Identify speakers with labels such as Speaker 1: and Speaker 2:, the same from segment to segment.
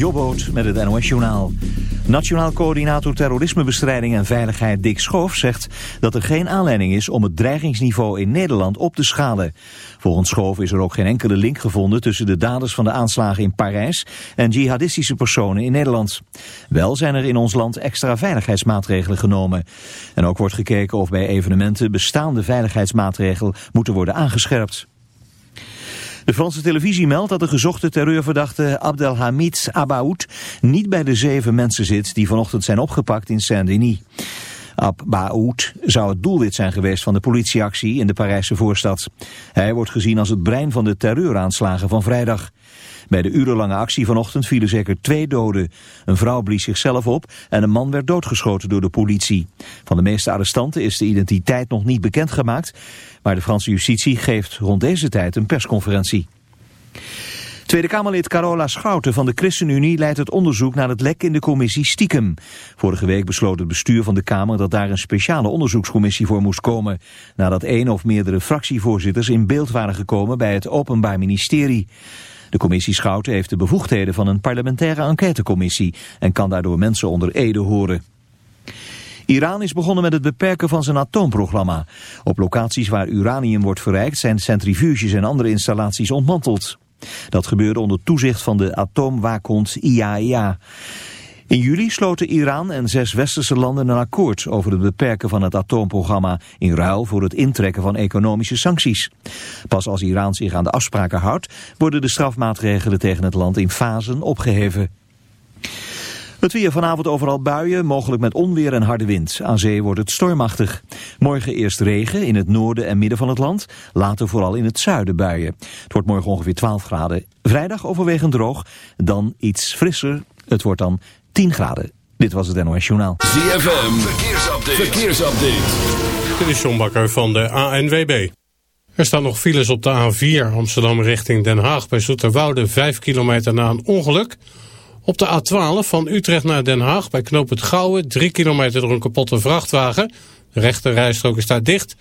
Speaker 1: Jobboot met het NOS Journaal. Nationaal coördinator terrorismebestrijding en veiligheid Dick Schoof zegt dat er geen aanleiding is om het dreigingsniveau in Nederland op te schalen. Volgens Schoof is er ook geen enkele link gevonden tussen de daders van de aanslagen in Parijs en jihadistische personen in Nederland. Wel zijn er in ons land extra veiligheidsmaatregelen genomen. En ook wordt gekeken of bij evenementen bestaande veiligheidsmaatregelen moeten worden aangescherpt. De Franse televisie meldt dat de gezochte terreurverdachte Abdelhamid Abaoud niet bij de zeven mensen zit die vanochtend zijn opgepakt in Saint-Denis. Abaoud zou het doelwit zijn geweest van de politieactie in de Parijse voorstad. Hij wordt gezien als het brein van de terreuraanslagen van vrijdag. Bij de urenlange actie vanochtend vielen zeker twee doden. Een vrouw blies zichzelf op en een man werd doodgeschoten door de politie. Van de meeste arrestanten is de identiteit nog niet bekendgemaakt, maar de Franse justitie geeft rond deze tijd een persconferentie. Tweede Kamerlid Carola Schouten van de ChristenUnie leidt het onderzoek naar het lek in de commissie Stiekem. Vorige week besloot het bestuur van de Kamer dat daar een speciale onderzoekscommissie voor moest komen. Nadat één of meerdere fractievoorzitters in beeld waren gekomen bij het Openbaar Ministerie. De commissie Schouten heeft de bevoegdheden van een parlementaire enquêtecommissie en kan daardoor mensen onder ede horen. Iran is begonnen met het beperken van zijn atoomprogramma. Op locaties waar uranium wordt verrijkt zijn centrifuges en andere installaties ontmanteld. Dat gebeurde onder toezicht van de atoomwaakhond IAEA. In juli sloten Iran en zes westerse landen een akkoord over het beperken van het atoomprogramma in ruil voor het intrekken van economische sancties. Pas als Iran zich aan de afspraken houdt, worden de strafmaatregelen tegen het land in fasen opgeheven. Het weer vanavond overal buien, mogelijk met onweer en harde wind. Aan zee wordt het stormachtig. Morgen eerst regen in het noorden en midden van het land. Later vooral in het zuiden buien. Het wordt morgen ongeveer 12 graden. Vrijdag overwegend droog. Dan iets frisser. Het wordt dan 10 graden. Dit was het NOS Journaal.
Speaker 2: ZFM, verkeersupdate. verkeersupdate.
Speaker 3: Dit is John Bakker van de ANWB. Er staan nog files op de A4 Amsterdam richting Den Haag bij Zoeterwoude 5 kilometer na een ongeluk. Op de A12 van Utrecht naar Den Haag bij Knoop het Gouwen 3 kilometer door een kapotte vrachtwagen. De rechte rijstrook is daar dicht.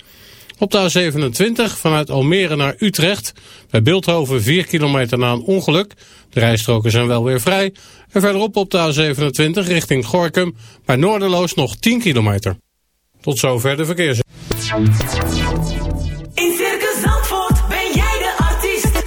Speaker 3: Op de A27 vanuit Almere naar Utrecht bij Beeldhoven 4 kilometer na een ongeluk. De rijstroken zijn wel weer vrij. En verderop op de A27 richting Gorkum bij Noorderloos nog 10 kilometer. Tot zover de verkeers.
Speaker 4: In Circus Zandvoort ben jij de artiest.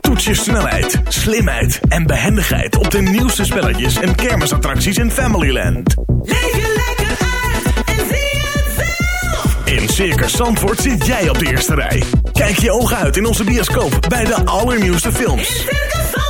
Speaker 5: Toets je snelheid, slimheid en behendigheid op de nieuwste spelletjes en kermisattracties in Familyland.
Speaker 4: Leef je lekker uit en zie het zelf.
Speaker 5: In Circus Zandvoort zit jij op de eerste rij. Kijk je ogen uit in onze bioscoop bij de allernieuwste films.
Speaker 4: In Circus Zandvoort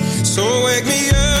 Speaker 6: So wake me up.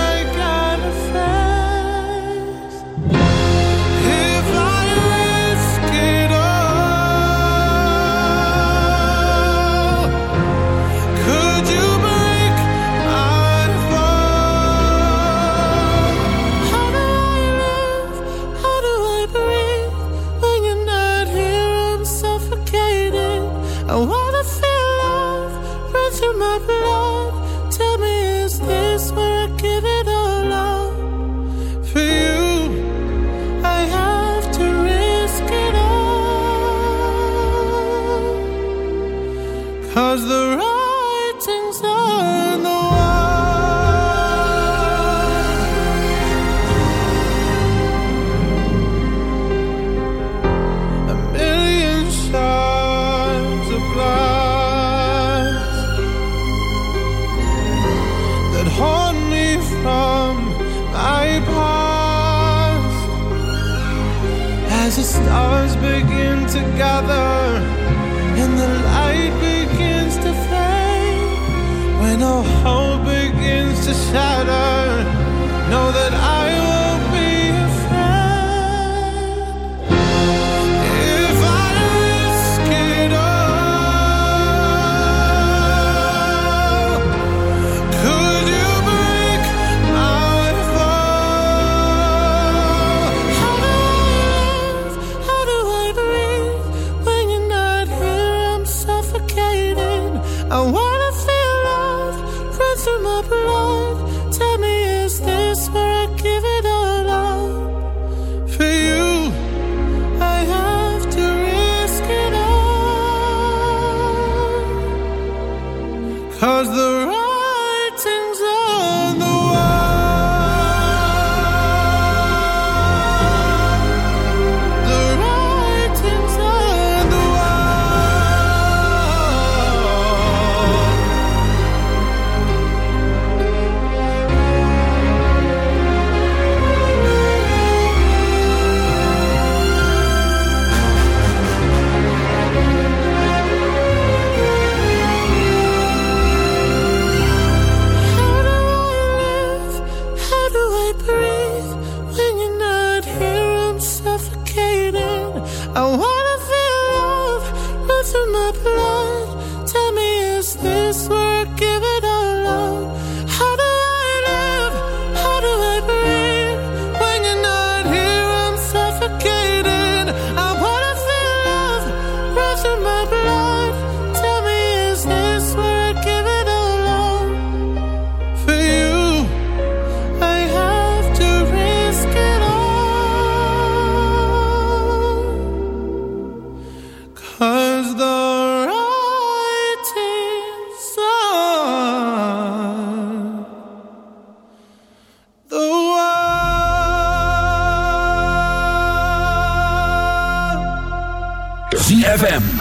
Speaker 6: I
Speaker 7: wanna feel love run through my blood.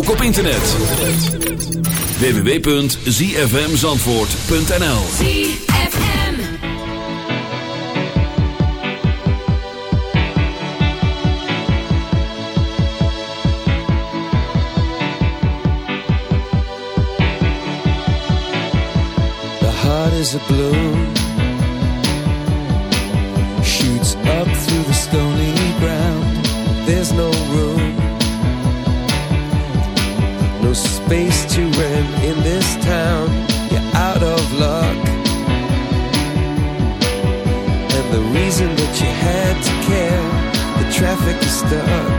Speaker 2: ook op internet. www.zfmzandvoort.nl
Speaker 8: The heart is a blue. the
Speaker 9: uh,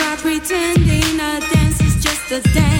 Speaker 9: try pretending a dance is just a dance.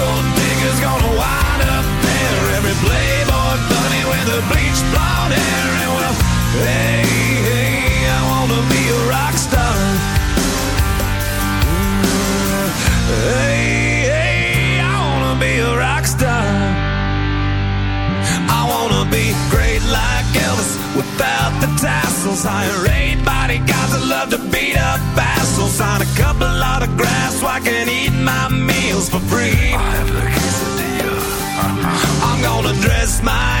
Speaker 6: bunny with the bleached blonde hair. And well, hey, hey, I wanna be a rock star. Mm, Hey, hey, I wanna be a rock star. I wanna be great like Elvis without the tassels. Hire eight bodyguards that love to beat up assholes. Sign a couple of autographs so I can eat my meals for free. I have the quesadilla. I'm gonna dress my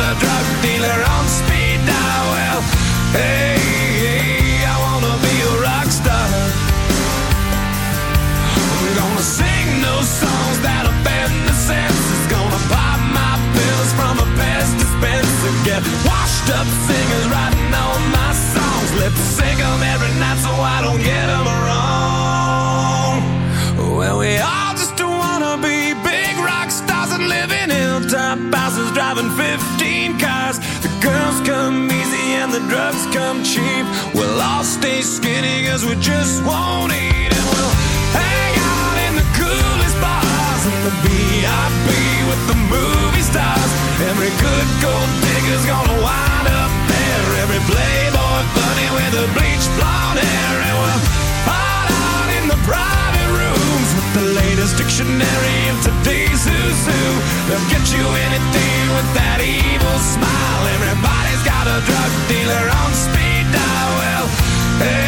Speaker 6: a drug dealer on speed dial. Hey, hey I wanna be a rock star. I'm gonna sing those songs that offend the senses. Gonna pop my pills from a Pez dispenser. Get washed up singers writing all my songs. Lip sync every night so I don't get 'em driving 15 cars. The girls come easy and the drugs come cheap. We'll all stay skinny cause we just won't eat and we'll hang out in the coolest bars and the VIP with the movie stars. Every good gold digger's gonna wind up there. Every playboy bunny with the bleached blonde hair and we'll hide out in the private rooms with the latest dictionary of today's who's who. They'll get you anything with that evil smile. Everybody's got a drug dealer on speed dial. Well, hey,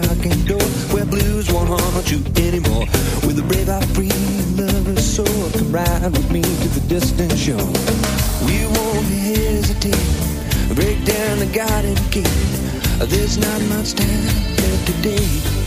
Speaker 10: knocking door where blues won't haunt you anymore. With a brave heart free lover's soul, come ride with me to the distant shore. We won't hesitate, break down the garden gate. There's not much time left today.